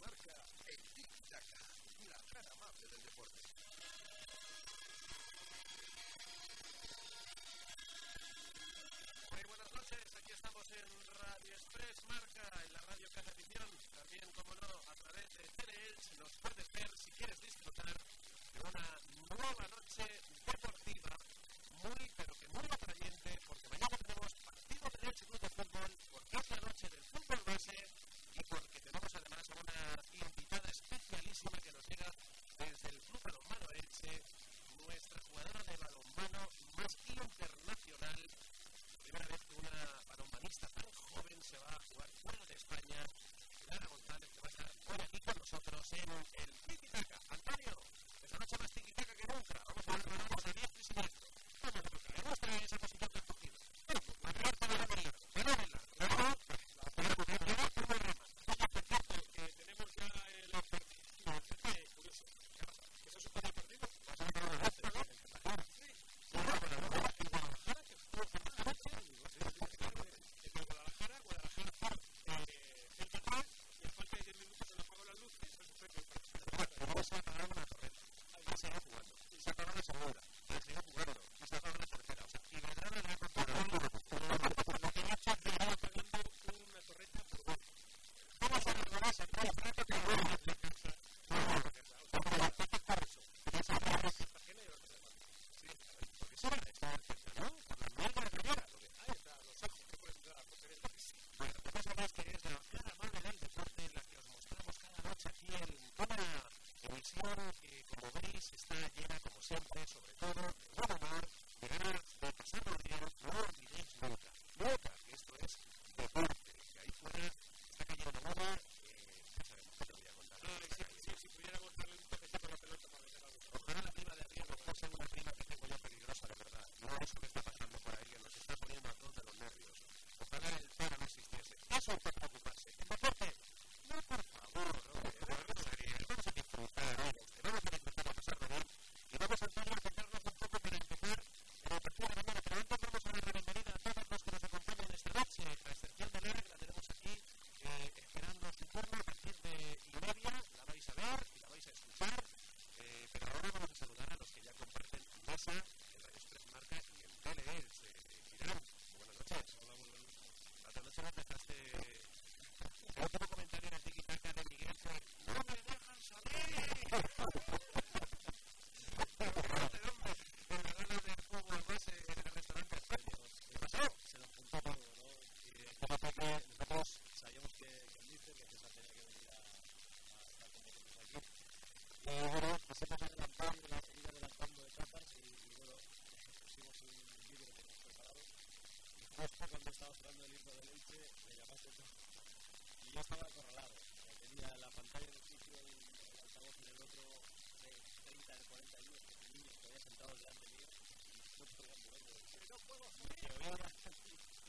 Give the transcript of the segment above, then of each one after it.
marca el Tic Tac, la cara amable del deporte. Muy buenas noches, aquí estamos en Radio Express Marca, en la radio Casa Edición. También, como no, a través de Teleelch nos puedes ver si quieres disfrutar de una nueva noche deportiva muy nosotros en el siempre, sobre todo, de ganar, de ganar, de pasar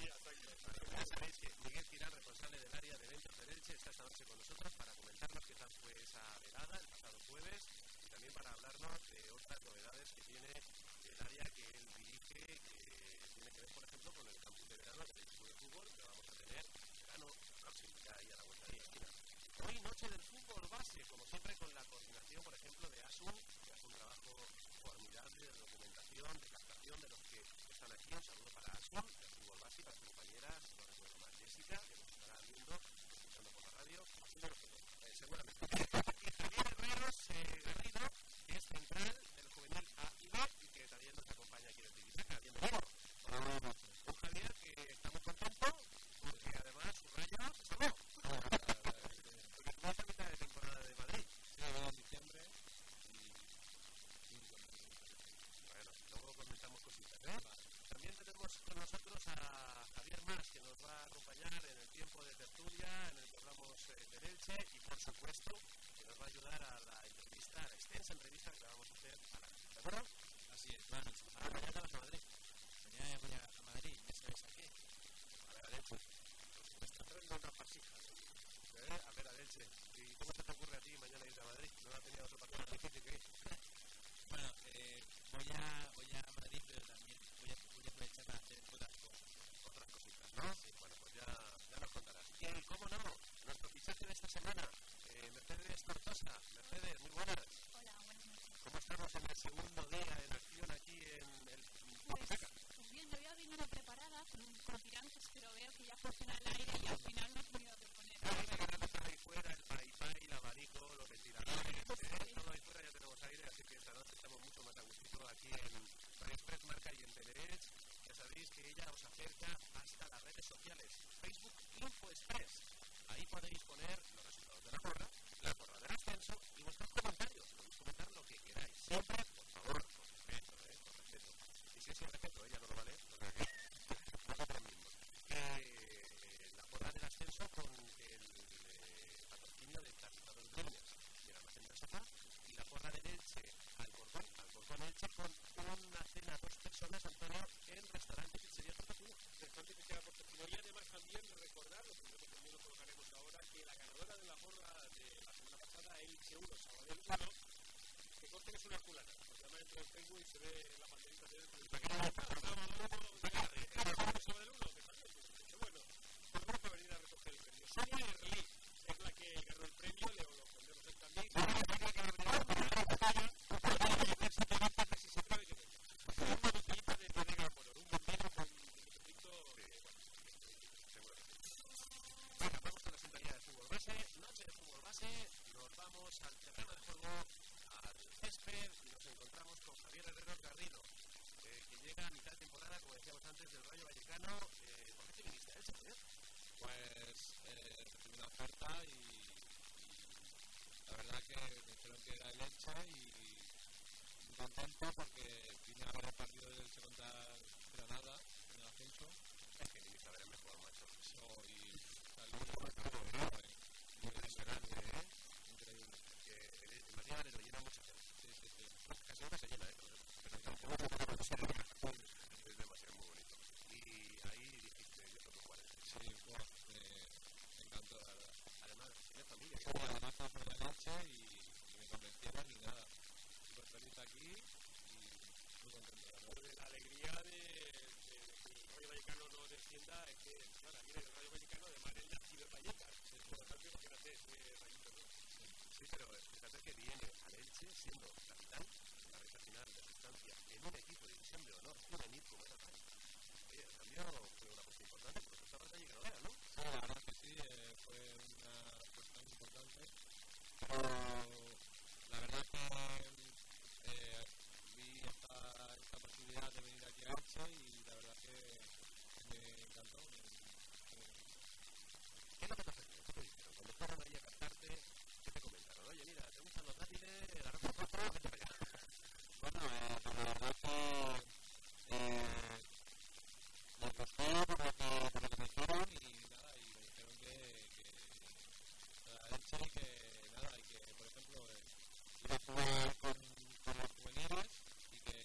Ya sabéis que Miguel Girán, responsable del área de eventos de Elche, está esta noche con nosotros para comentarnos qué tal fue esa velada el pasado jueves y también para hablarnos de otras novedades que tiene el área que él dirige, que tiene que ver, por ejemplo, con el campus de verano del Club de Fútbol que vamos a tener verano próximo, ya ahí a la vuelta de la. Hoy, noche del fútbol base, como siempre, con la coordinación, por ejemplo, de ASUN, que hace un trabajo formidable de documentación, de captación de los un saludo para Aswan, que estuvo al base, para su compañera, no recuerdo mal, Jessica, que nos estará viendo, escuchando por la radio. Así que entrevista que la vamos a hacer a la ¿De acuerdo? Así es. Bueno, ahora mañana vamos a Madrid. Mañana voy a Madrid, ya sabéis a qué. A ver, Adelche. Me está trayendo una vasija. ¿Eh? A ver, pues, pues, Adelche. ¿Y cómo se te ocurre a ti mañana irte a Madrid? ¿No ha tenido otro partido más difícil que? Bueno, eh, voy, a, voy a Madrid, pero también voy a, voy a aprovechar para hacer otras cosas. Otras cositas, ¿no? Sí, bueno, pues ya, nos contarás. ¿Y cómo no? Nuestro fichaje de esta semana, eh, Mercedes Cortosa. Mercedes, muy buenas en el segundo día en acción aquí en el today Vallecano no descienda es que, claro, aquí en el Rayo Vallecano además es nacido en Vallecas. Por lo tanto, imagínate ese rayito, ¿no? Sí, pero fíjate que viene al Elche siendo capitán en la recta final de su estancia en un equipo de división de honor juvenil como era Jaén. Oye, el cambio fue una cosa importante porque estaba allí que no era, ¿no? Sí, la verdad que sí, eh, fue una cuestión importante. Pero la verdad que eh, vi esta, esta posibilidad de venir aquí a Elche y la verdad que encantó. ¿Qué es lo que te dijeron? Cuando fueron ahí a captarte, ¿qué te comentaron? Oye, mira, ¿te gustan los dátiles? Bueno, eh, pues eh, me lo que, me y nada, y me dijeron que, que a Elche y que nada, y que por ejemplo eh, con, con los juveniles y que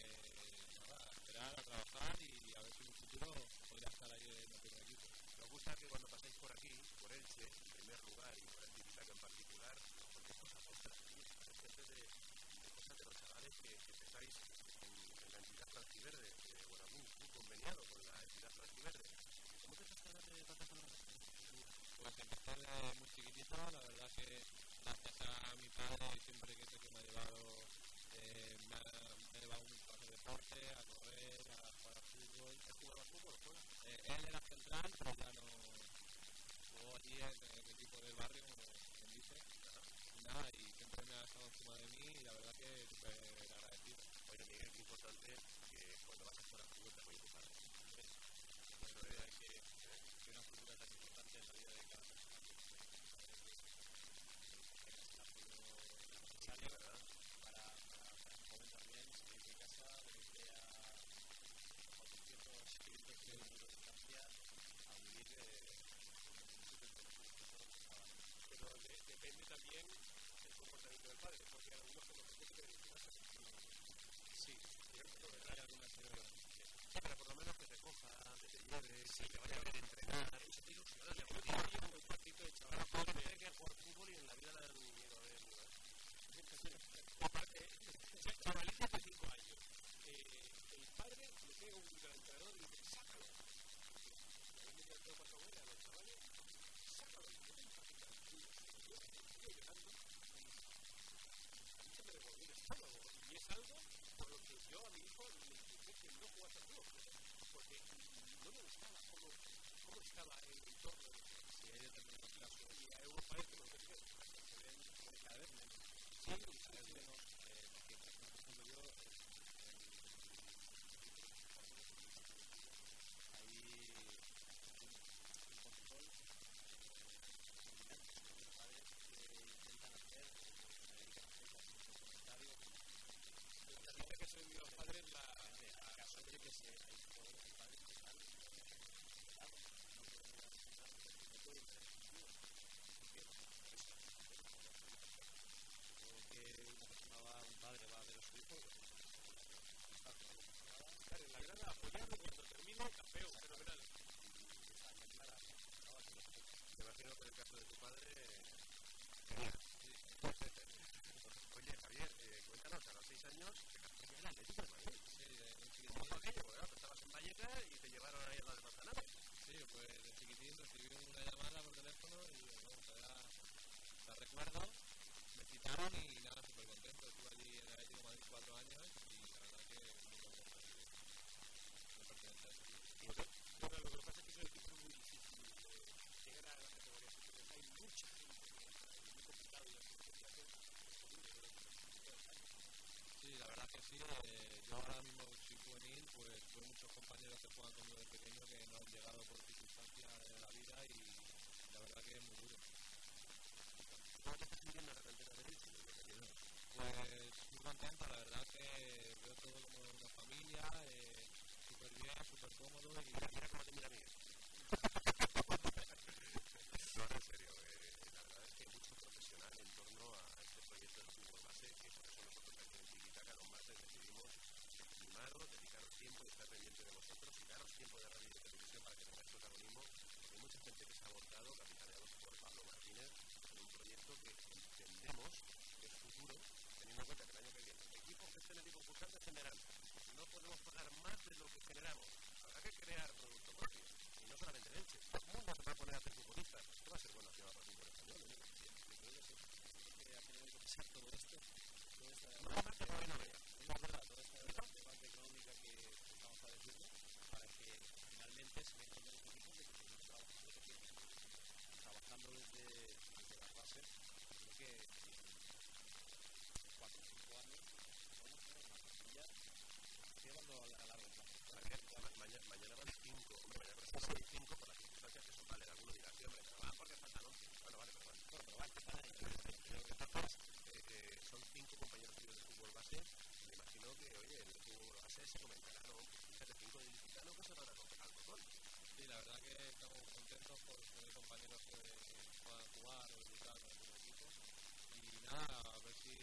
nada, a esperar a trabajar y a ver si en un futuro podría estar ahí en el primer equipo. Gusta que cuando paséis por aquí, por Elche, en primer lugar, y por el Titicaca en particular, nos contéis cosas vuestras, ¿sí? Gente de, de cosas de los chavales que, que empezáis en, en la entidad franquiverde, eh, o en algún club conveniado con la entidad franquiverde. ¿Cómo te has quedado de con los Pues empecé desde muy chiquitito, la verdad que gracias a mi padre siempre que sé que me ha llevado, eh, me, ha, me ha llevado mucho a hacer deporte, a correr, a jugar al fútbol. ¿Juegas? Eh, él era central, pero ya no jugó allí en el equipo del barrio, como quien dice. Y nada, y siempre me ha estado encima de mí y la verdad que súper agradecido. Oye, Miguel, qué importante que cuando vas a jugar al fútbol te apoye tu padre. Eso es que, que una figura tan importante en la vida de cada que juegan conmigo de pequeño que no han llegado por circunstancias de la vida y la verdad que es muy duro. ¿Cómo te estás sintiendo la cantera de Elche? Pues muy contento, la verdad que veo todo como una familia, eh, súper bien, súper cómodo y mira, mira cómo te mira Miguel. no, en serio, eh, la verdad es que hay mucho profesional en torno a este proyecto de fútbol base que por eso nosotros aquí en Tiquitaca los másteres decidimos mimaros, dedicaros tiempo y estar pendiente de vosotros y daros tiempo de radio y de televisión para que tengáis protagonismo gente que se ha abortado, capitaneados por Pablo Martínez, en un proyecto que entendemos que es futuro, teniendo en cuenta que el año que viene equipos que estén en concursante general no podemos pagar más de lo que generamos. Habrá que crear producto propio. Y no solamente leche. Todo el mundo se va a poner a hacer futbolistas. Esto va a ser bueno hacia el fútbol español. ¿no? que que todo esto. Todo que toda esta económica que para que finalmente se desde, desde las bases, creo que en o 5 años vamos a una plantilla, estoy hablando a, largo plazo. Mañana, mañana van 5, mañana van 5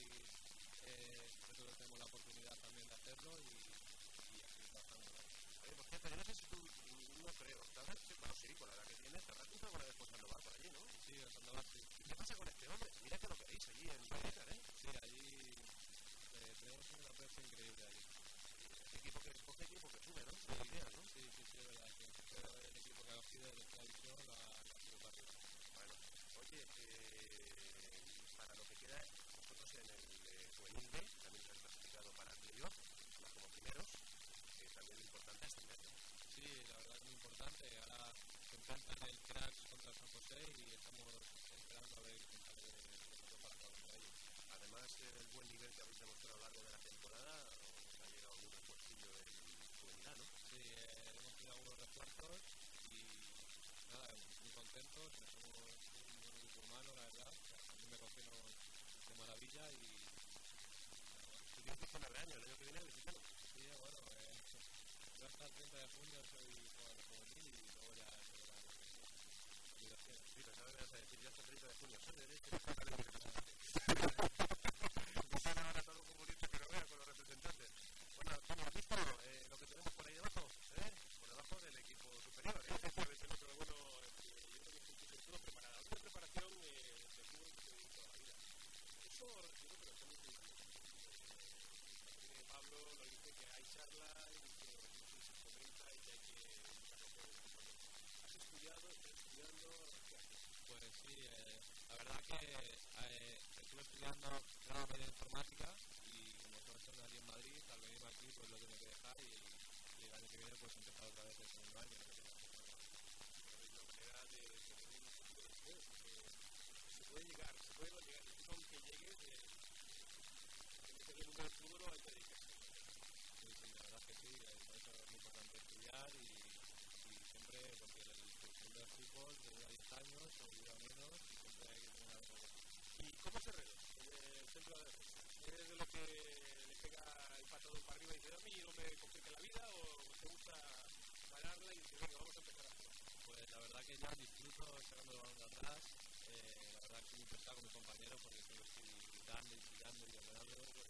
eh, nosotros tenemos la oportunidad también de hacerlo y, y así trabajando. Oye, por cierto, yo no sé si tú, no creo, ¿te habrás, bueno, sí, con la edad que tienes, te habrás cruzado alguna vez con Sandoval por allí, ¿no? Sí, el Sandoval sí. ¿Y qué pasa con este hombre? Mira que lo queréis allí en Vallecas, ¿eh? Sí, allí eh, tenemos una aprecio increíble allí. Equipo que escoge, que sube, ¿no? Sí, La ¿no? Sí, sí, sí, verdad. Pero el equipo que ha cogido de la para arriba. Bueno, oye, eh, para lo que queda, en el juvenil B también se han clasificado para playoff, más como primeros, que también es importante ¿no? Sí, la verdad es muy importante. Ahora se enfrentan el Cracks contra San José y estamos esperando a ver de nosotros para cada uno de ellos. Además, el buen nivel que habéis demostrado a lo largo de la temporada, os ha llegado algún refuercillo del juvenil ¿no? Sí, eh, hemos tenido algunos refuerzos y nada, muy contentos. Somos un buen grupo humano, la verdad. A mí me cogieron de maravilla y. Tú tienes 19 años, el año que viene el licitano. Sí, bueno, eh, yo hasta el 30 de junio soy jugador de juvenil y luego ya se verá lo que obligaciones. Sí, que me ibas a decir, yo hasta el 30 de junio soy derecho el No sé ahora todos los futbolistas que lo vean con los representantes. Bueno, Antonio, ¿has visto eh, lo que tenemos por ahí debajo? ¿Eh? Por debajo del equipo superior, ¿eh? Efectivamente, no, pero bueno, eh, yo creo que estoy todo preparada. Una preparación eh, de fútbol que toda la vida. Eso yo creo lo dice que hay charlas y que se comenta y que hay que ¿Has estudiado? ¿Estás estudiando? Pues sí, eh, la verdad que eh, estuve estudiando grado medio de informática y como todos inversión allí en Madrid, al venir aquí pues lo tiene que dejar y, y el año que viene pues empezar otra vez el segundo año. de se puede llegar, se puede llegar, aunque llegue, eh, en el mundo del fútbol hay que dedicarse. Sí, sí, la verdad es que sí, por eso es muy y, y siempre, porque el, el del fútbol dura 10 años o dura menos y siempre hay que tener algo. ¿Y cómo se reda el centro de defensa? ¿Es de lo que le pega el patadón para arriba y dice, a mí no me complica la vida o te gusta pararla y dice, venga, vamos a empezar a jugar? Pues la verdad que yo disfruto sacando el balón de atrás, eh, la verdad que me importa con mis compañeros porque siempre estoy gritando y tirando y ordenando.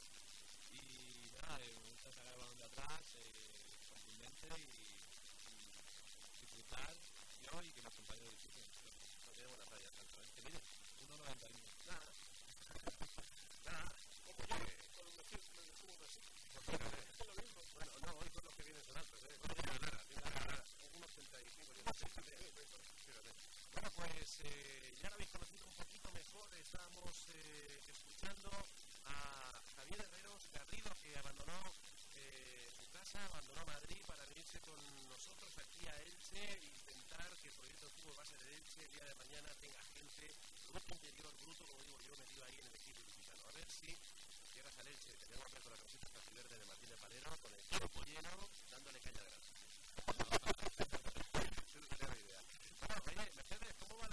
Y nada, eh, me gusta sacar el balón de atrás, eh, fácilmente y, y disfrutar yo y que mis compañeros disfruten. No tiene buena talla, exactamente. Mire, 1.91. nada. nada. Como llegue. Con vestido como el fútbol así. Es lo mismo. Bueno, no, hoy son los que vienen son altos, ¿eh? No tiene nada, tiene nada. Un 85, yo no sé, fíjate. Bueno, pues eh, ya lo habéis conocido un poquito mejor. Estamos eh, escuchando a Javier Herreros Garrido, que abandonó su casa, abandonó Madrid para venirse con nosotros aquí a Elche e intentar que el proyecto de fútbol base de Elche el día de mañana tenga gente, bruto interior, bruto, como digo yo, metido ahí en el equipo lusitano. A ver si llegas al Elche, te tenemos que con la camiseta verde de Martínez Palero, con el campo lleno, dándole caña de. Bueno, Mercedes, ¿cómo va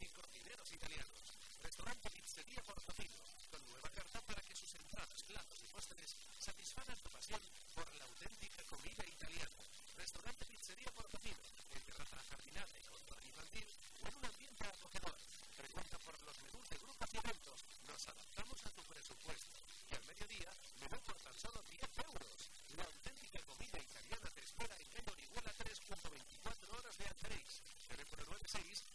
y cocineros italianos. Restaurante Pizzería Portofino, con nueva carta para que sus entradas, platos y postres satisfagan tu pasión por la auténtica comida italiana. Restaurante Pizzería Portofino, en terraza jardinada y con infantil en un ambiente acogedor. Pregunta por los menús de grupos y eventos. Nos adaptamos a tu presupuesto. Y al mediodía, menú por tan solo 10 euros. La auténtica comida italiana te espera en calle Orihuela 3 junto 24 horas de Andrés. Teléfono 96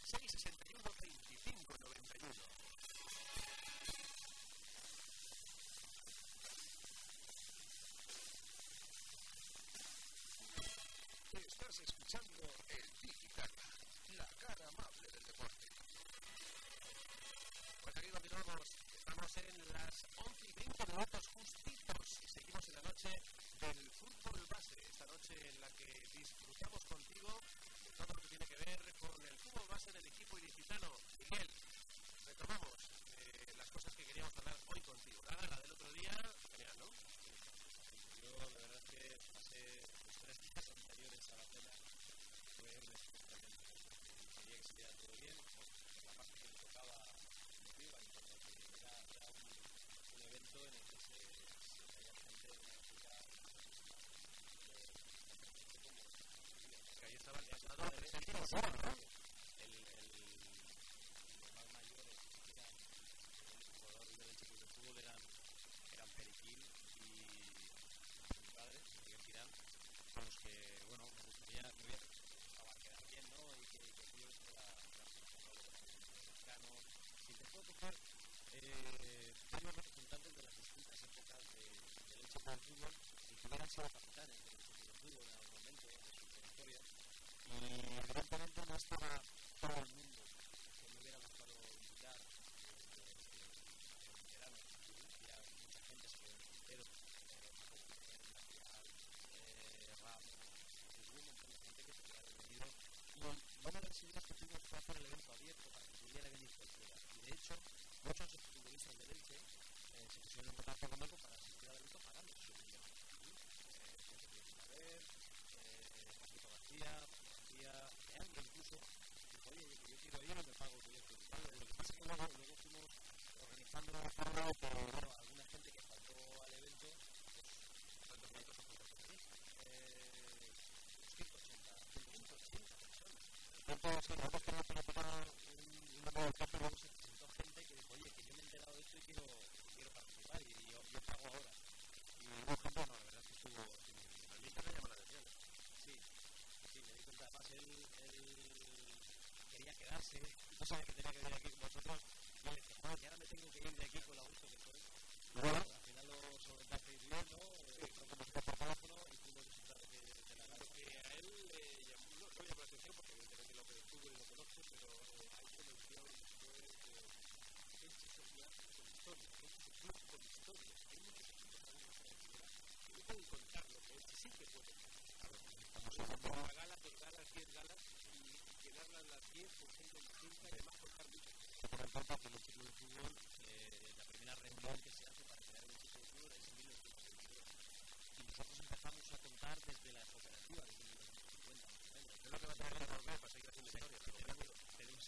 escuchando el Digital, la cara amable del deporte. Pues aquí continuamos. Estamos en las 11 y 20 minutos justitos y seguimos en la noche del fútbol base, esta noche en la que disfrutamos contigo de todo lo que tiene que ver con el fútbol base del equipo ilicitano. Miguel, retomamos eh, las cosas que queríamos hablar hoy contigo. La gala del otro día, genial, ¿no? Yo la verdad es que pasé los tres días anteriores a la cena, fue un espectáculo. Quería que se todo bien, la parte que me tocaba arriba, y cuando era un, un evento en el que se, se veía gente de una época que ahí estaba el pasado futuro, ¿no? el, el, los más mayores que eran los jugadores del equipo de fútbol eran, eran Periquín y mi padre, Miguel Girán, con los que, bueno, me gustaría, me hubiera gustado quedar bien, ¿no? Y que, que ellos fuera mexicanos. Y te puedo coger eh, varios representantes de las distintas épocas de, equipo de fútbol y que hubieran sido capitanes del fútbol en algún momento de su trayectoria. Y evidentemente no estaba todo el mundo que me hubiera gustado invitar el verano. Había mucha gente, se quedó en el eh, Ramos, un montón de gente que se quedó venido. Y una de las ideas que tuvimos fue hacer el evento abierto para que pudiera venir cualquiera. Y de hecho, muchos futbolistas del Elche eh, se pusieron en contacto conmigo para asistir al evento pagando su billete. Eh, eh, Paquito García, García, Leandro incluso, dijo, oye, yo quiero ir y me pago el billete. Lo que pasa es que luego, luego fuimos organizando de forma bueno, alguna gente que faltó al evento, pues, ¿cuántos metros o cuántos eh, 180, 180 personas. Entonces, nosotros tenemos que preparar un, nuevo se presentó gente que dijo, oye, que yo me he enterado de esto y quiero, quiero participar y yo, yo pago ahora. Y hubo gente, no, la verdad es que estuvo, A mí me llama la atención. sí, sí, me di cuenta, además él, él quería quedarse, no sabía que tenía que venir aquí con vosotros, y yo le dije, joder, que ahora me tengo que ir de aquí con la gusto que estoy. Bueno, al final lo solventasteis bien, ¿no? Eh, lo comuniqué por teléfono y pudimos disfrutar de, de la gala. que a él le llamó, no, no le llamó la atención porque evidentemente lo que el fútbol lo conoce, pero eh, a él se mención fue que Elche es un club con historia, Elche es un club con historia. Hay muchos equipos también en esta primera que no pueden contar lo que Elche sí que puede. Claro, estamos hablando de una gala, dos galas, diez galas y, y llenarlas las diez por gente distinta y además contar muchas cosas. Por ejemplo, que el equipo de fútbol, eh, la primera reunión que se hace para crear el equipo de fútbol es en 1922. Y nosotros contar desde la cooperativa, desde 1950 más o menos. Es lo que va a tener que volver para seguir haciendo historia. Tenemos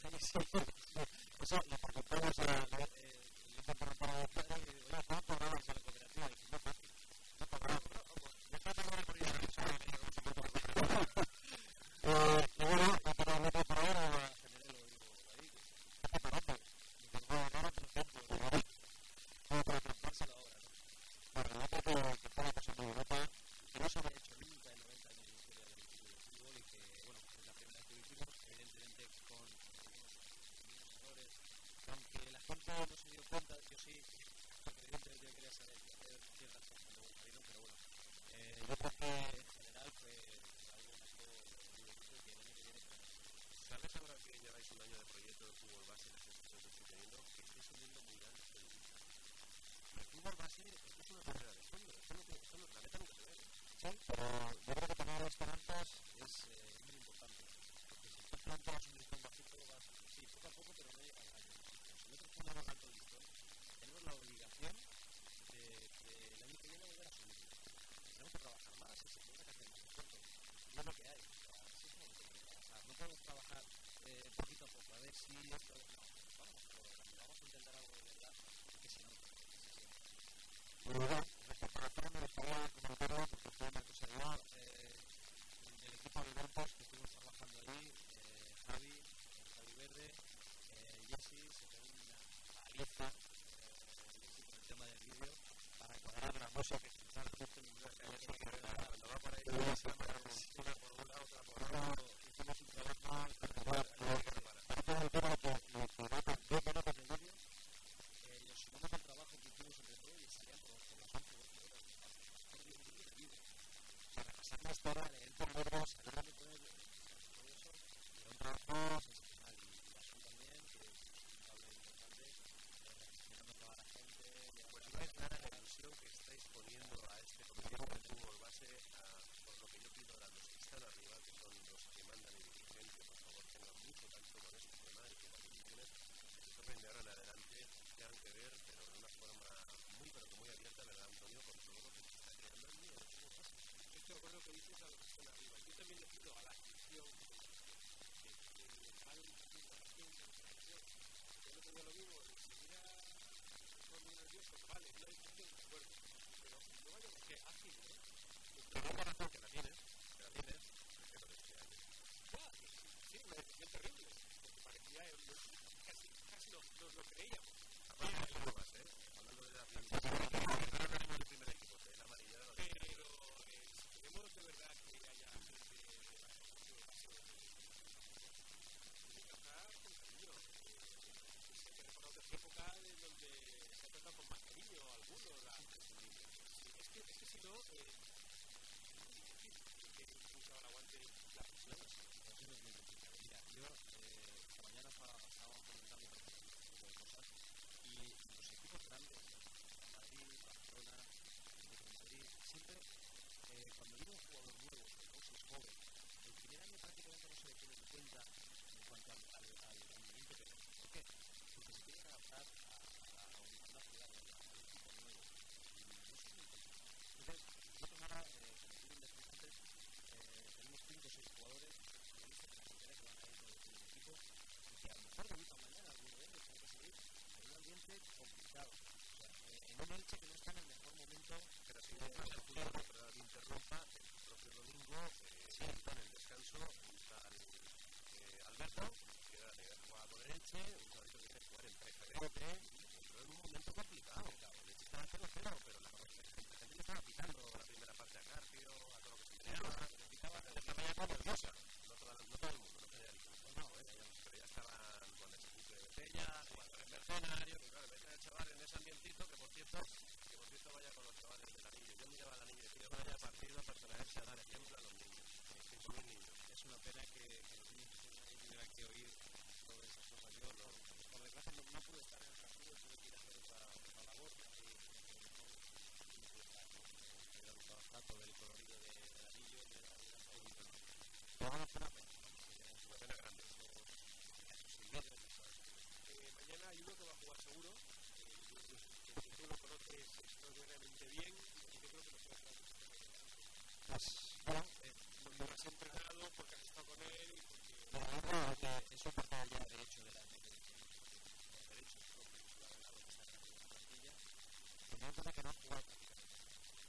Eso lo preguntamos a eh, le preguntaba a mi padre, oye, ¿cómo cobrabas a la cooperativa? Y dije, no fácil, no cobraba. Me está pagando por ir a la escuela, me dijo, "No se puede". Eh, y bueno, naturalmente por ahora generé lo digo ahí, está preparando. Y digo, no, no, por ejemplo, ¿no? como para plantarse la obra, ¿no? Bueno, realmente que, que fue una cosa muy bonita, que no se había hecho nunca en 90 años de historia del equipo de fútbol y que, bueno, es la primera vez que lo hicimos, evidentemente con algunos pequeños errores, que aunque la gente no se dio cuenta, yo sí, porque evidentemente yo quería saber y hacer ciertas cosas luego salieron, pero bueno, eh, yo creo que en general fue algo bonito, divertido, que el año que viene tenemos. ¿Sabes ahora que lleváis un año de proyecto de fútbol base, las sensaciones que estoy teniendo, que estáis uniendo muy grandes periodistas? El fútbol base esto es una carrera de fondo, esto no, tiene- esto no, la meta nunca se ve. Sí, pero yo creo que tener esperanzas es eh, muy importante. Porque si tú planteas un listón bajito, vas, sí, poco a poco, pero no llegas a algo. Si nosotros ponemos alto el listón, tenemos la obligación de que el año que viene volver a subir. Tenemos que trabajar más y se tiene que hacer más esfuerzo. Y es lo que hay. O sea, así es como tenemos que trabajar. No podemos trabajar eh, poquito esto... No, vamos, vamos a intentar algo de verdad, porque si no... Luego, respecto me gustaría comentarlo porque fue una cosa del equipo de eventos que estuvimos trabajando ahí, Javi, Javi Verde, Jessy, se pegó una con el tema del vídeo, para cuadrar la música que escuchar justo en quedar. Cuando va por ahí, una por un lado, otra por otro. Hicimos un trabajo Thank you. Que, es que si no, eh, aguante eh, mañana estaba, comentando este y los equipos grandes, Madrid, Barcelona, Madrid, siempre eh, cuando año prácticamente no se le tiene en cuenta en cuanto al, que se tiene que adaptar un- a una ciudad nueva, a un equipo nuevo. Y no es muy Entonces, nosotros ahora, eh, como tú bien decías antes, eh, tenemos 5 o 6 jugadores futbolistas que se que van a ir con el primer equipo y que a lo mejor debutan mañana alguno de ellos, en un ambiente complicado. En un Elche que no está en el mejor momento Pero si no pasa el que interrumpa, el propio domingo, eh, está en el descanso, está el, eh, Alberto, que era de jugar con el Elche, un jugador que quiere jugar en preferente, entró en un momento complicado. El Elche estaba 0-0, pero la, la gente le estaba pitando la primera parte a Carpio, a todo lo que se creaba, le pitaba de esta manera nerviosa. No, toda la- no todo el mundo, no generalizo. No, eh, pero ya estaban con Bella, jugadores mercenarios, que claro, meten al chaval en ese ambientito, que por cierto, que por cierto vaya con los chavales del anillo. Yo miraba al anillo y decía, vaya partido para traerse a dar ejemplo a los niños. Cinco mil niños. es una pena que, que los niños que tuvieran que oír todas esas cosas. Yo, no, por desgracia, no, no pude estar en el partido, tuve que ir a hacer otra, otra labor. Y, y, me había gustado tanto del colorido de, del anillo, la de la Pero vamos por una pena. Es una pena grande. Eh, mañana hay uno que va a jugar seguro. Eh, yo- yo- que tú lo conoces extraordinariamente bien y yo creo que lo puede hacer. Pues, bueno, eh, Porque lo has entrenado, porque has estado con él y porque. Bueno, yo creo que eso parte del derecho de la de derecho lo que que no ha jugado prácticamente.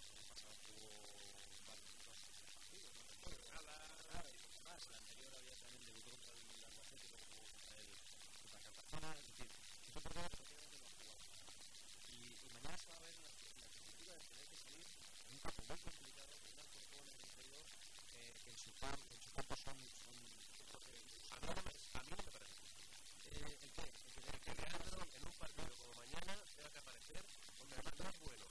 El año pasado jugó varios partidos, no recuerdo nada, nada, y más. El anterior había también debutó contra el Albacete, luego jugó contra el contra Cartagena, es decir, y se va a la, la perspectiva de tener que salir en un campo muy complicado, con una Corcón en el interior, eh, que en su, campo, en su campo son, son A mí no me, parece. eh, ¿El qué? El que El que en un partido como mañana tenga que aparecer, además no es bueno.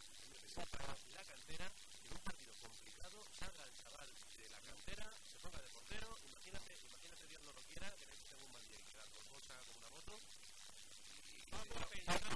Para la cantera, en un partido complicado, salga el chaval de la cantera, se ponga de portero, imagínate, imagínate Dios no lo quiera, que que tenga un mal día y con bolsa como una moto. Y, vamos a pensar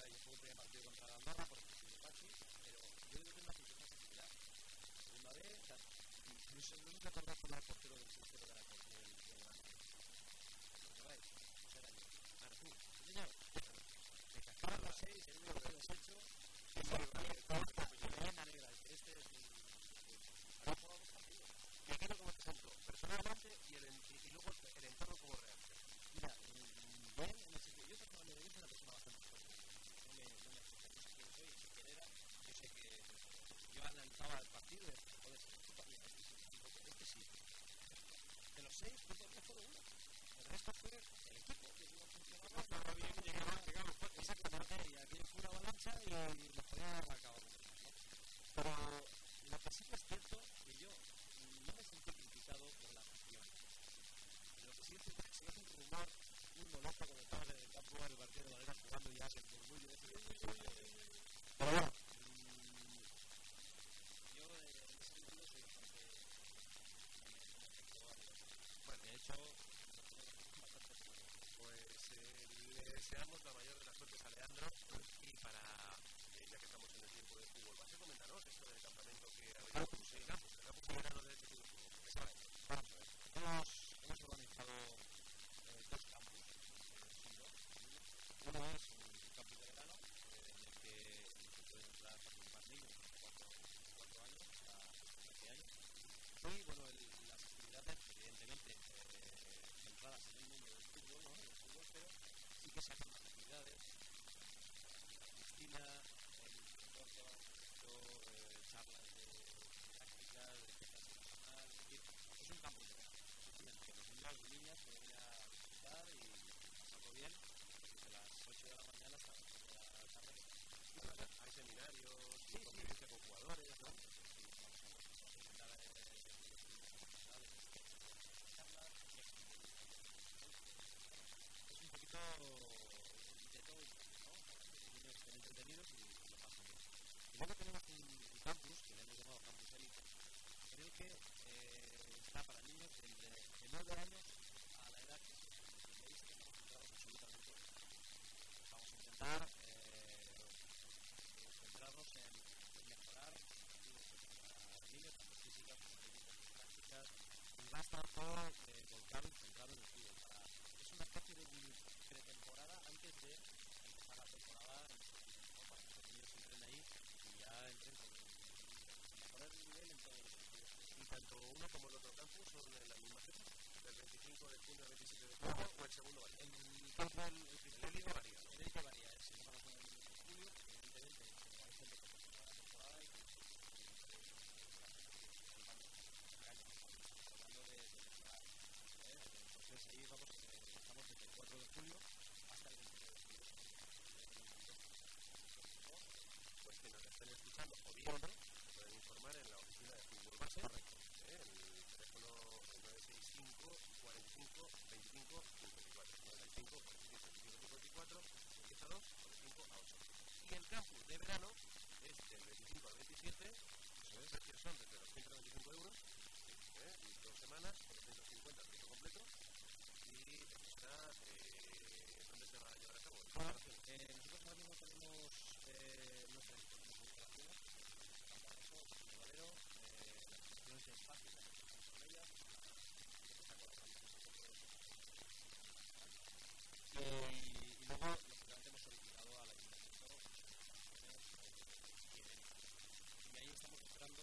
Granada y partido contra la Andorra por el Pachis, pero yo creo que una. La vez, incluso no portero del tercero de la del las seis, el de los ocho, la negra. Este es mi. Quiero como ejemplo, personalmente el, y luego el entorno. estaba el partido. De los seis, pues uno. El resto fue el equipo que no funcionaba. Que. Exactamente, y aquí fue una avalancha y los podían haber Pero lo que sí que es cierto que yo no me sentí criticado por la. Lo que sí es cierto es que se hace un rumor muy molesto con el campo del barquero de Valera jugando ya se murmullo. Pero bueno, pues eh, le deseamos la mayor de las suertes a Leandro y para, eh, ya que estamos en el tiempo de fútbol, ¿vas a comentaros esto del campamento que ha venido? El campus, el verano de Fútbol. Eso es. Hemos, hemos organizado dos campus. Uno es un campus de verano en el que pueden entrar participar niños de 4 años a 15 años. Y bueno, el más en el mundo del estudio, ¿no? En el estudio pero sí que sacan actividades. Cristina, el doctor que va a charlas de prácticas, de temas de personal, es decir, es un campo integral. Que los niños y niñas se vayan a visitar y pasarlo bien desde las 8 de la mañana hasta las 8 de la tarde. Hay seminarios, sí, sí. con jugadores, ¿no? intentó están entretenidos y lo pasan bien. Y luego tenemos un, campus, que le hemos llamado Campus Elite, en el que eh, está para niños desde de 9 años a la edad que veis que estamos centrados absolutamente. Vamos a intentar eh, centrarnos en, en mejorar para niños, tanto físicas como técnicas, prácticas, y va a estar todo eh, volcado tarde, empieza la temporada, entren ahí y ya entren mejorar el nivel en todos los sentidos. Y tanto uno como el otro campus son de la misma fecha, del 25 de junio al 27 de junio, o el segundo varía. El, el, el, el, varía. El varía, pueden escuchar los se pueden informar en la oficina de fútbol base. ¿eh? El teléfono 965 45 25 54. 95 45 25 54 empieza a 8. Y el campus de verano es del 25 al 27, los precios son desde los 195 euros, ¿eh? dos semanas, 350 precio completo, y está. Eh, y básicamente hemos solicitado a la disposición. Y ahí estamos esperando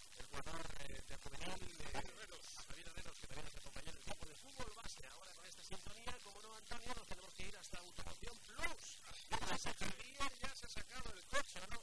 el jugador de juvenil de Javier que también es el compañero del campo de fútbol base. Ahora con esta sintonía, como no, Antonio, nos tenemos que ir hasta Automoción Plus. Ya se ha sacado el coche, ¿no?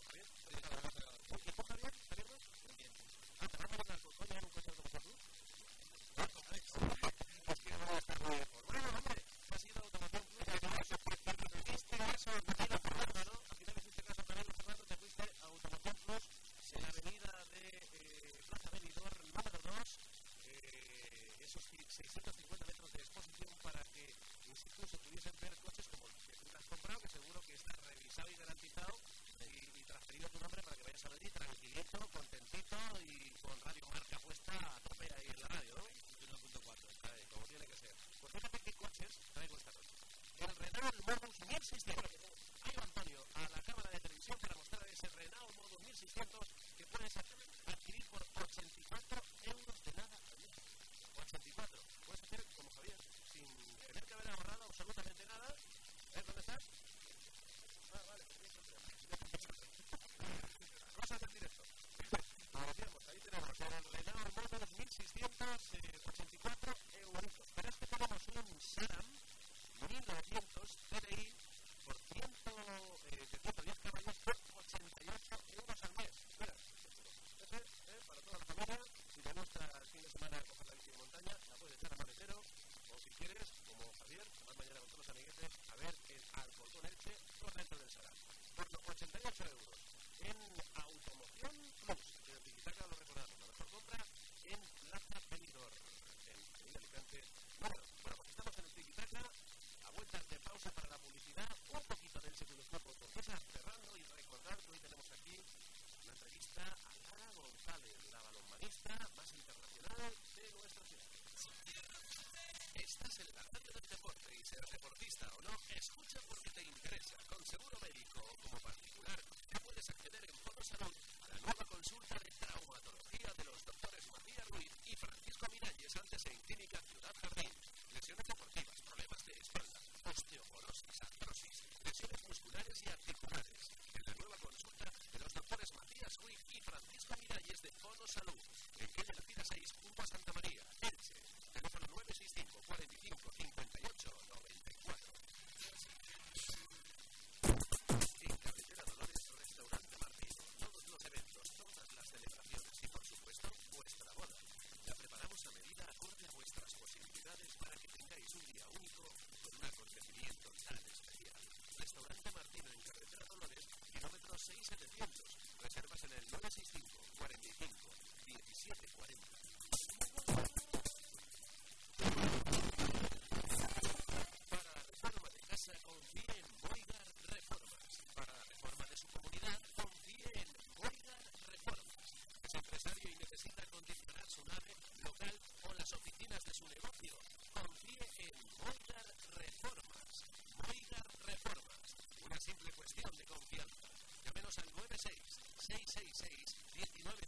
Cono Salud. sus negocios. Confíe en Boigar Reformas. Boigar Reformas. Una simple cuestión de confianza. Llámenos al 96 666 19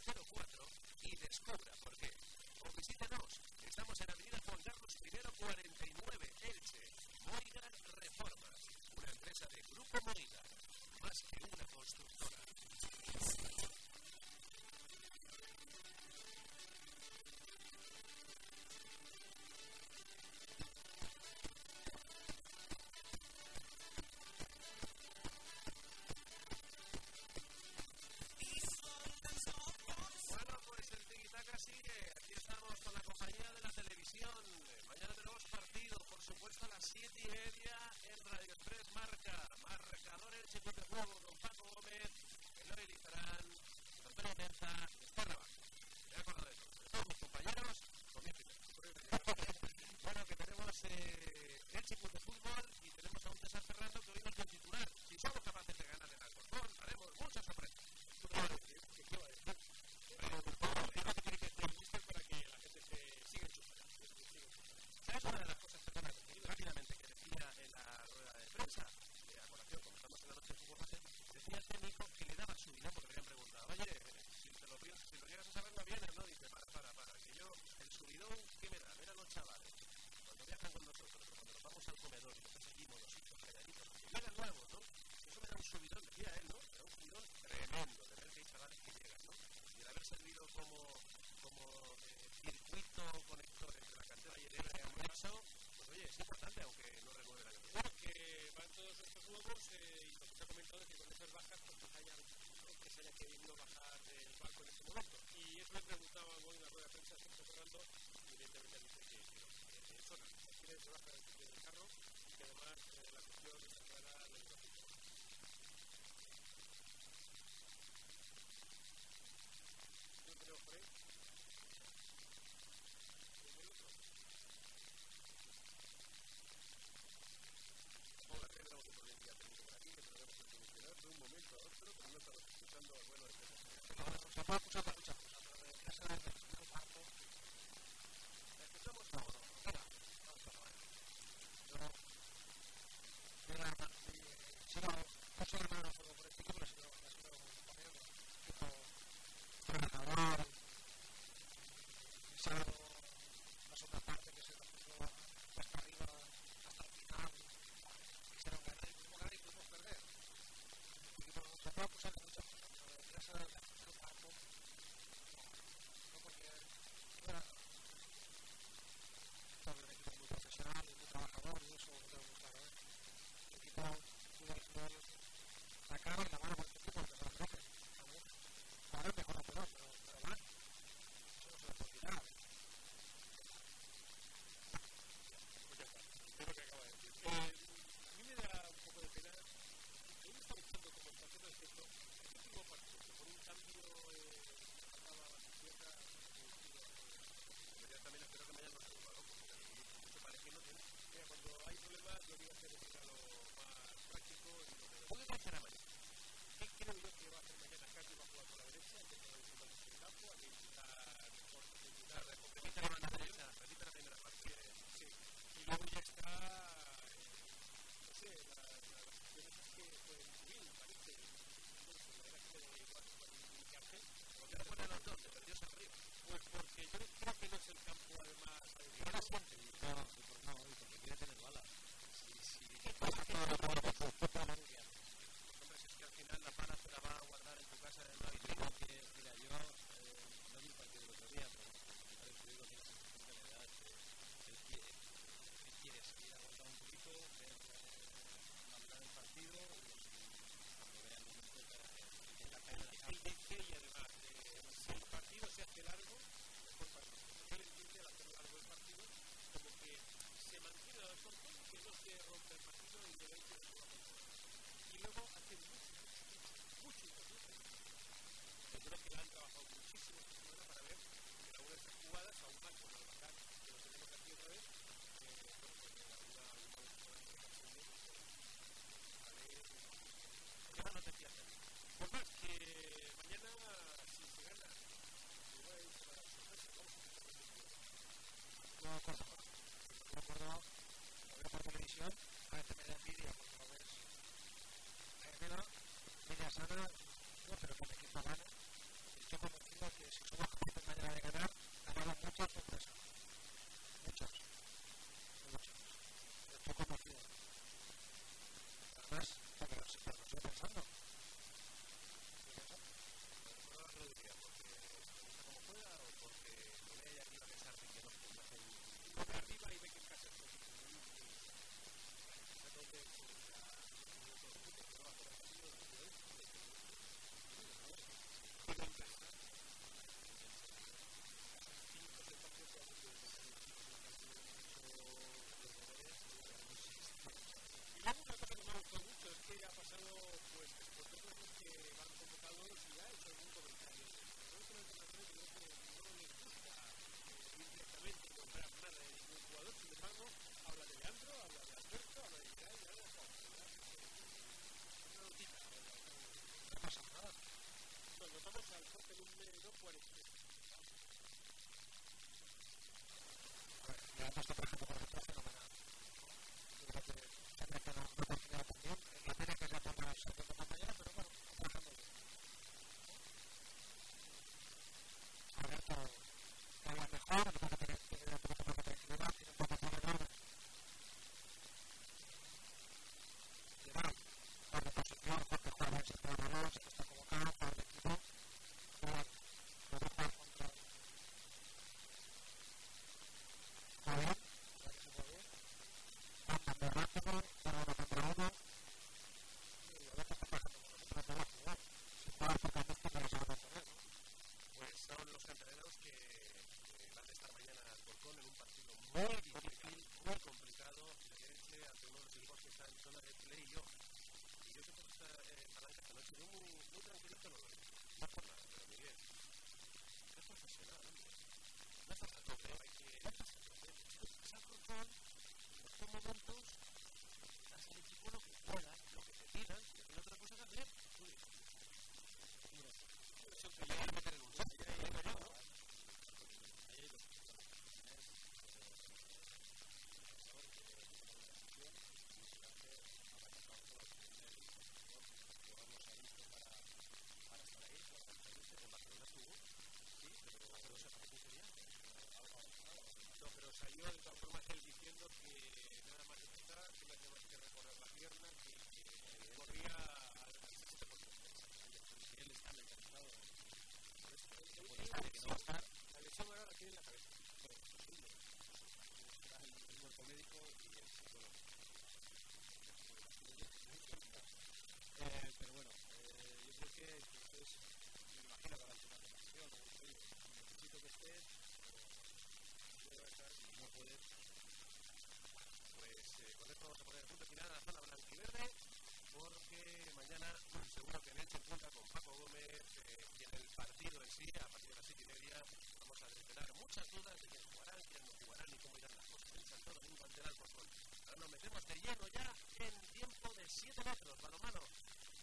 7 metros, balomano.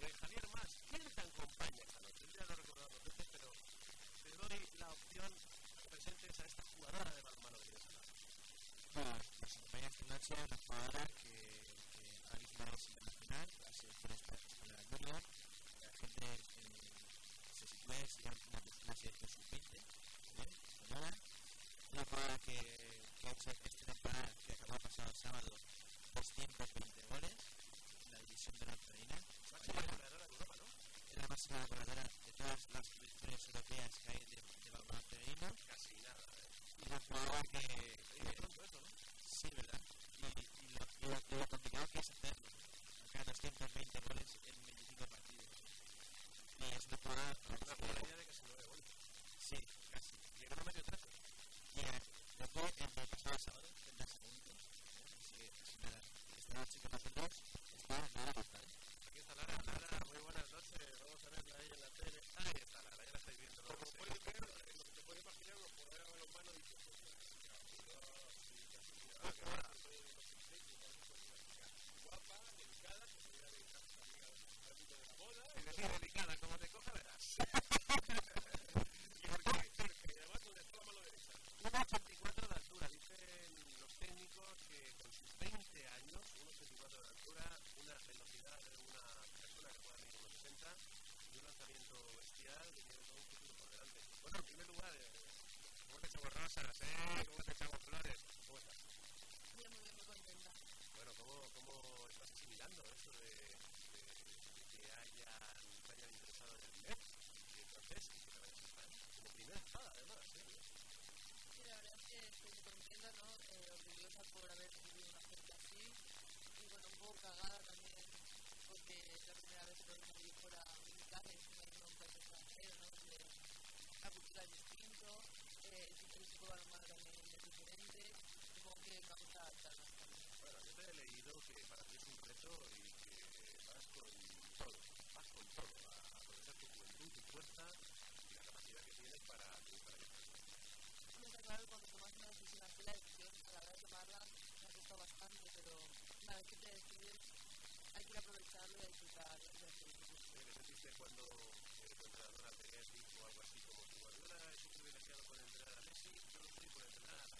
Eh, Javier Más, ¿quién te acompaña esta noche? Ya lo he recordado dos veces, pero te doy la opción que presentes a esta jugadora de balonmano de Bueno, nos acompaña esta noche una jugadora que, que ha visitado el internacional, ha sido turista en la Junior, la gente eh, se sitúa en una persona de sub 20, española, una jugadora que, que ha hecho esta temporada, que acabó pasado el sábado, 220 goles división de la femenina. Máxima goleadora de Europa, ¿no? Es la máxima goleadora de todas las victorias europeas que hay de, de balonmano femenino. Casi nada. ¿eh? Y la jugadora que. Viene pronto eso, ¿no? Sí, ¿verdad? Y, y, lo, y lo, lo, complicado que es hacerlo. Ganas 120 goles en 25 partidos. Y es una jugadora. Una pues, jugadora de casi 9 goles. Sí, casi. Y en promedio 13. Y eh, lo fue el pasado sábado, en 30 segundos. Así que, nada, esta noche que más dos. Aquí está Lara, Lara, muy buenas noches, vamos a verla ahí en la tele. Lo que te puedo imaginar es poder a ver los manos y así guapa, delicada, como te mundial que tiene todo un futuro por delante. Bueno, en primer lugar, ¿cómo te echamos rosas, eh? ¿Cómo te echamos flores? ¿Cómo estás? Bien, muy bien, muy contenta. Bueno, ¿cómo, cómo estás asimilando eso de, de, de que hayan, se hayan interesado en el MEP, entonces, y te España? Como primera espada, además, ¿eh? Sí, la verdad es que estoy muy contenta, ¿no? Eh, orgullosa por haber recibido una oferta así. Y bueno, un poco cagada también, porque es la primera vez que salir fuera de mi casa y encima irme a un país extranjero, ¿no? La cultura es distinto, eh, el de balonmano también es diferente. Supongo que me va a gustar adaptarme también. Bueno, yo te he leído que para ti es un reto y que vas con todo, vas con todo, a aprovechar tu juventud, tu fuerza y la capacidad que tienes para esta vida. Me está claro cuando tomas una decisión así, la decisión a la hora de tomarla me ha costado bastante, pero una vez que te decides hay que aprovecharlo y disfrutar de hacerlo. ¿Qué te sentiste cuando tu entrenadora te dijo algo así como tu Guardiola es un privilegiado por entrenar a Messi, yo no soy por entrenar a la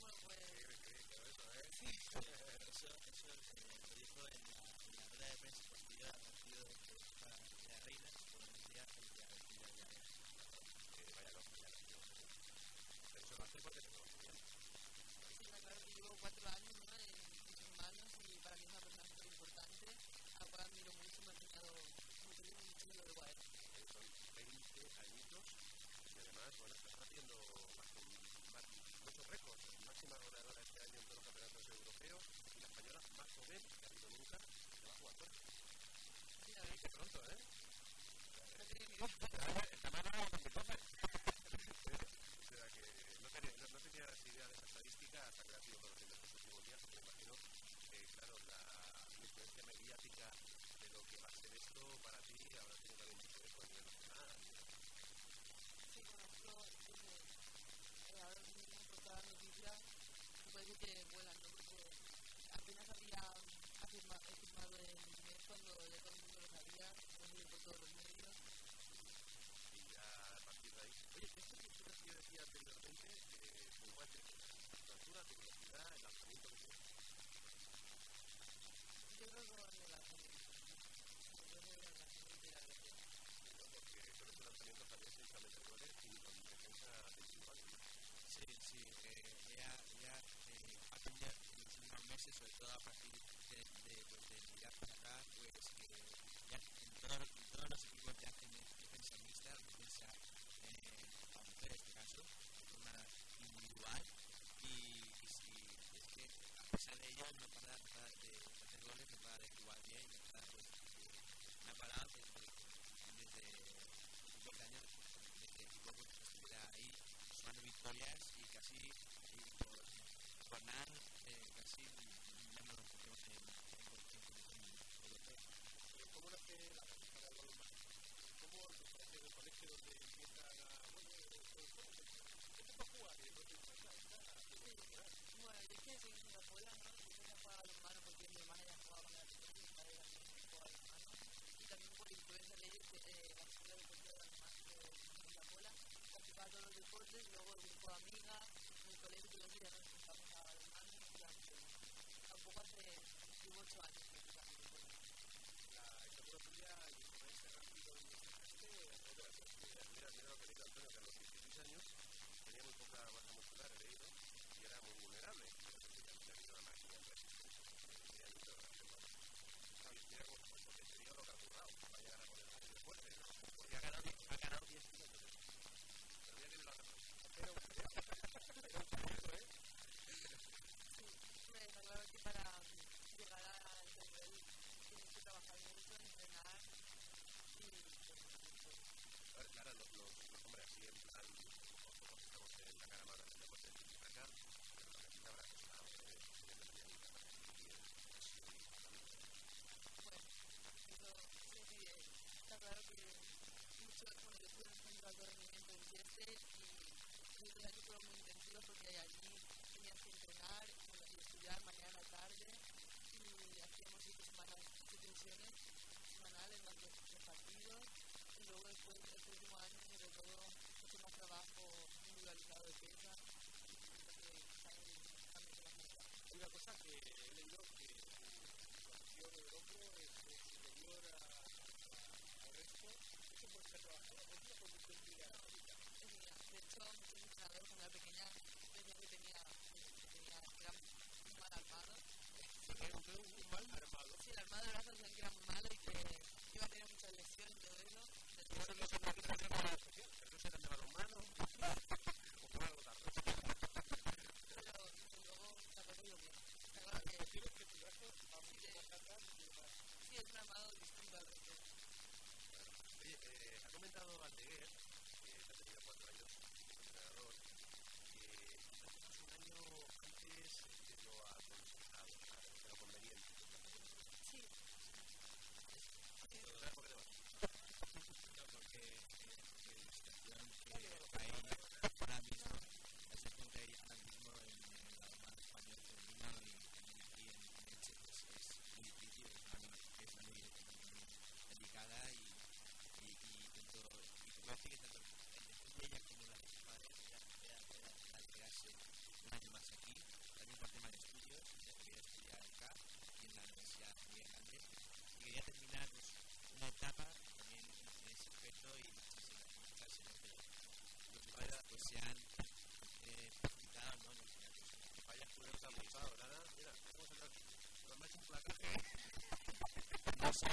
Bueno, pues ¿Qué crees que eso, eh? Eso, eso lo dijo en la, en la rueda de prensa posterior al partido de, de la Reina, que ya, ya, ya, ya. Que vaya loco, ya loco. Pero eso lo hace porque te conoce bien. sí, está claro que llevo cuatro años ¿no? en, en sus manos y para mí es una persona súper importante, a la cual admiro mucho, me ha enseñado mucho y mucho de lo de Guaera. Eh, Son 20 añitos y además, bueno, estás haciendo muchos récords. Máxima goleadora este año en todos los campeonatos europeos y la española más joven que ha habido nunca va a jugar fuerte. Sí, la verdad Qué pronto, ¿eh? O sea que no tenía, no, no tenía idea de esa estadística hasta que la sido conociendo estos últimos días, porque imagino que, claro, la influencia mediática de lo que va a ser esto para ti habrá tenido también mucho eco a nivel nacional. Sí, bueno, esto eh, ahora mismo por todas las noticias se puede decir que vuelan, ¿no? Porque apenas había firmado en cuando ya todo el mundo lo sabía, por todos los medios. y ya a partir de ahí. Oye, esto que tú yo decía anteriormente, eh, igual que tu altura, tu velocidad, el lanzamiento que. Yo creo que de la de la la. ¿no? Porque con estos lanzamientos también se de goles y con defensa individual. Sí, sí, eh, ya, ya eh, ha cambiado en los últimos meses, sobre todo a partir de, de, pues, de mirar para atrás, pues que ya en, todo, en todos los equipos ya hacen defensa mixta, defensa eh, a mujer en este caso, una individual, y, y si es que a pesar de ello no para, para de hacer goles, no para de jugar bien, no para pues, no ha parado desde, desde 50 años, desde que el equipo pues, estuviera ahí sumando victorias y casi jornada eh, ¿Cómo nace la pasión para el balonmano? ¿Cómo empezaste en el colegio donde empiezan a... Bueno, de "Ah, está, quiero mejorar"? Bueno, yo es que ¿no? Yo los manos porque mi ya jugaba con la y también por influencia de ellos, eh, la escuela de de las manos de mi abuela, practicaba todos los deportes, luego el grupo de en colegio, días nos juntamos a los manos durante un poco hace, llevo ocho años practicando deporte. La estatura tuya y con ese rápido y este, otra cosa. Mira, mira, mira lo que dice Antonio, que a los 16 años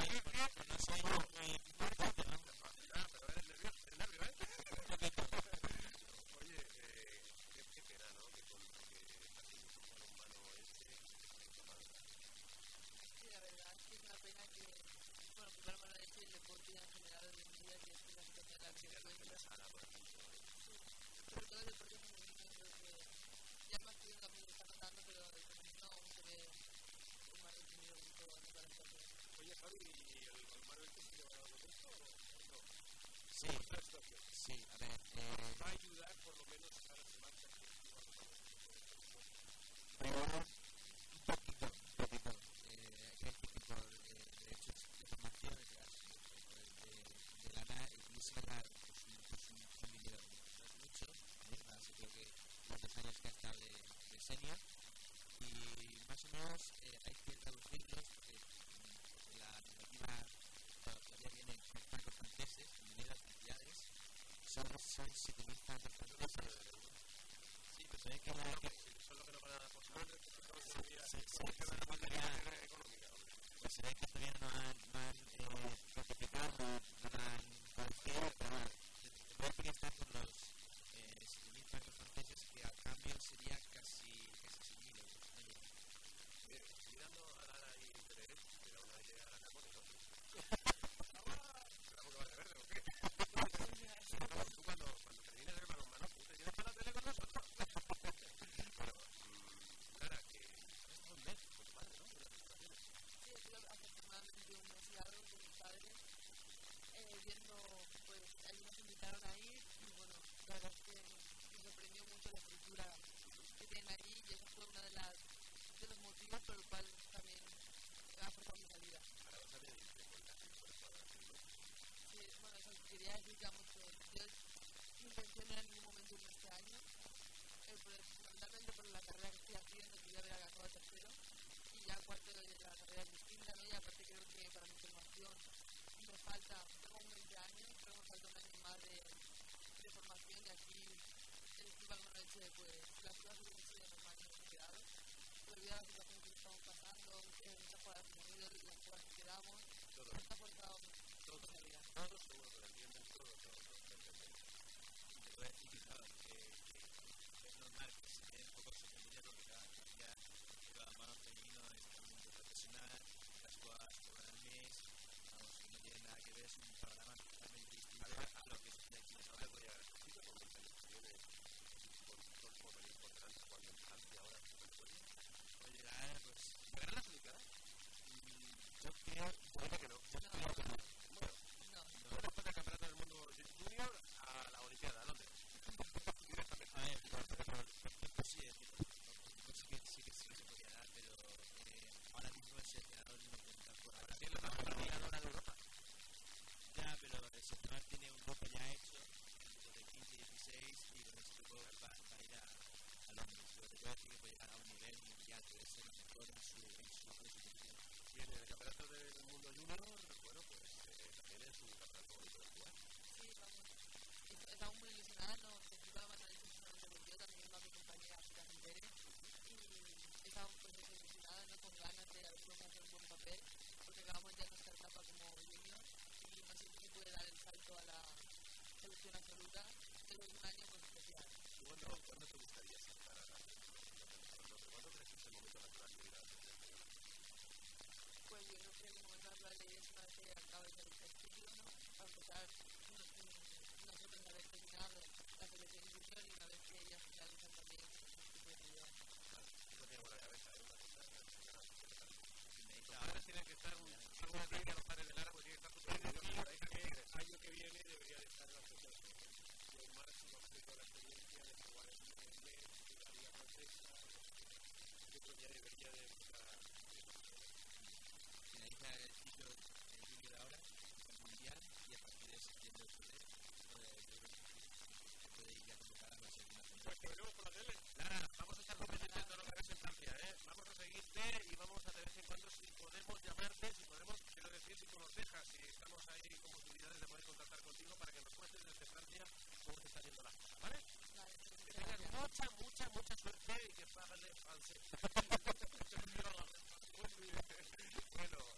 live here and I say, look, Sí, a ver. Eh, ¿Va a ayudar por lo menos a la semana? Primero, soy civilista de la Sí, pero sabéis que la... Que nos van a. Sabéis que todavía no han, no eh, ratificado